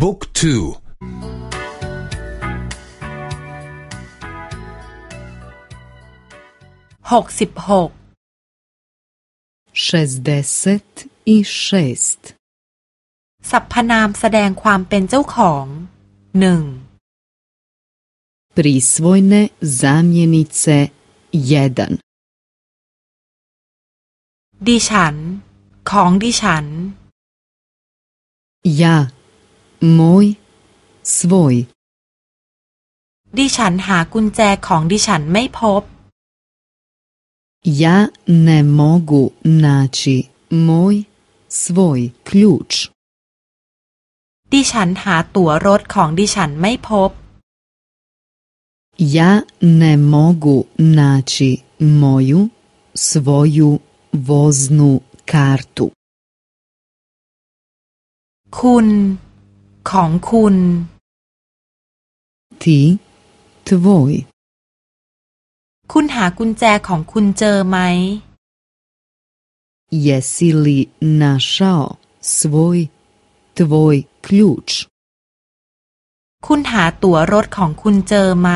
บุ๊กทูหกสิบหก šestdeset i šest สรรพนามแสดงความเป็นเจ้าของหนึ่ง prisvojne zamjenice jedan ดิฉัน ของดิฉัน ja moj svoj ดิฉันหากุญแจของดิฉันไม่พบ ja ne mogu naći moj svoj ključ ดิฉันหาตั๋วรถของดิฉันไม่พบ ja ne mogu naći moju svoju voznu kartu คุณ ของคุณ ti tvoj คุณหากุญแจของคุณเจอไหม jesi li našao svoj tvoj ključ คุณหาตั๋วรถของคุณเจอไหม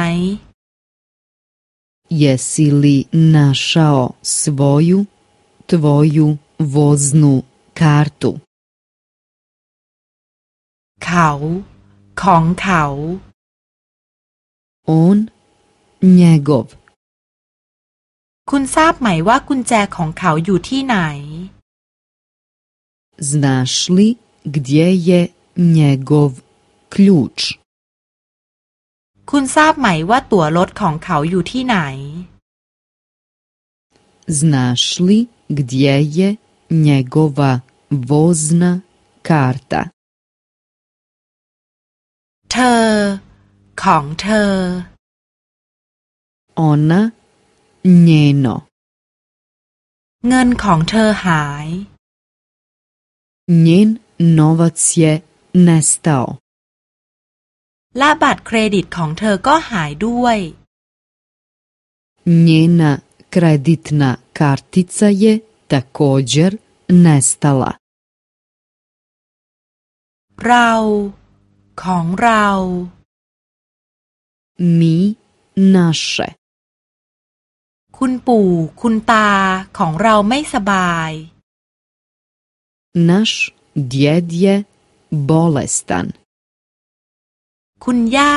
jesi li našao svoju tvoju voznu kartu เขา ของเขา on njegov คุณทราบไหมว่ากุญแจของเขาอยู่ที่ไหน znaš li gdje je njegov ključ คุณทราบไหมว่าตั๋วรถของเขาอยู่ที่ไหน znaš li gdje je njegova vozna karta เธอ ของเธอ ona njeno เงินของเธอหาย njen novac je nestao และบัตรเครดิตของเธอก็หายด้วย njena kreditna kartica je također nestala เรา ของเรา mi naše คุณปู่คุณตาของเราไม่สบาย naš djed je bolestan คุณย่า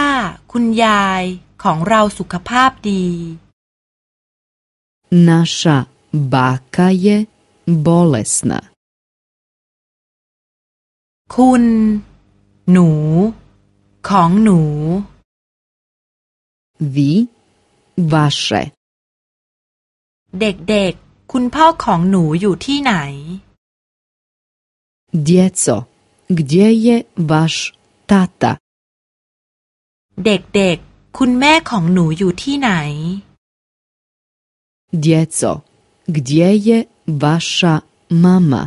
คุณยายของเราสุขภาพดี naša baka je bolesna คุณ หนู ของหนู vi vaše เด็กๆ คุณพ่อของหนูอยู่ที่ไหน djeco gdje je vaš tata เด็กๆ คุณแม่ของหนูอยู่ที่ไหน djeco gdje je vaša mama